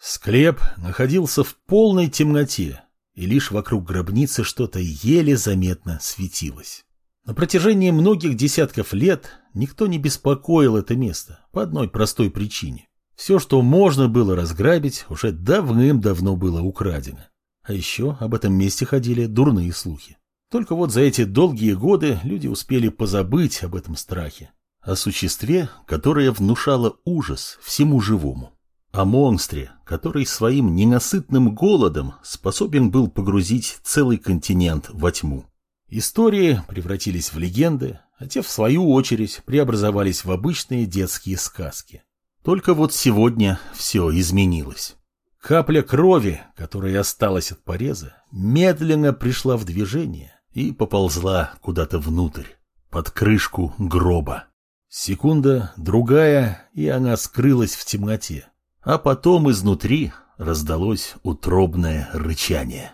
Склеп находился в полной темноте, и лишь вокруг гробницы что-то еле заметно светилось. На протяжении многих десятков лет никто не беспокоил это место по одной простой причине. Все, что можно было разграбить, уже давным-давно было украдено. А еще об этом месте ходили дурные слухи. Только вот за эти долгие годы люди успели позабыть об этом страхе. О существе, которое внушало ужас всему живому. О монстре, который своим ненасытным голодом способен был погрузить целый континент во тьму. Истории превратились в легенды, а те, в свою очередь, преобразовались в обычные детские сказки. Только вот сегодня все изменилось. Капля крови, которая осталась от пореза, медленно пришла в движение и поползла куда-то внутрь, под крышку гроба. Секунда, другая, и она скрылась в темноте. А потом изнутри раздалось утробное рычание.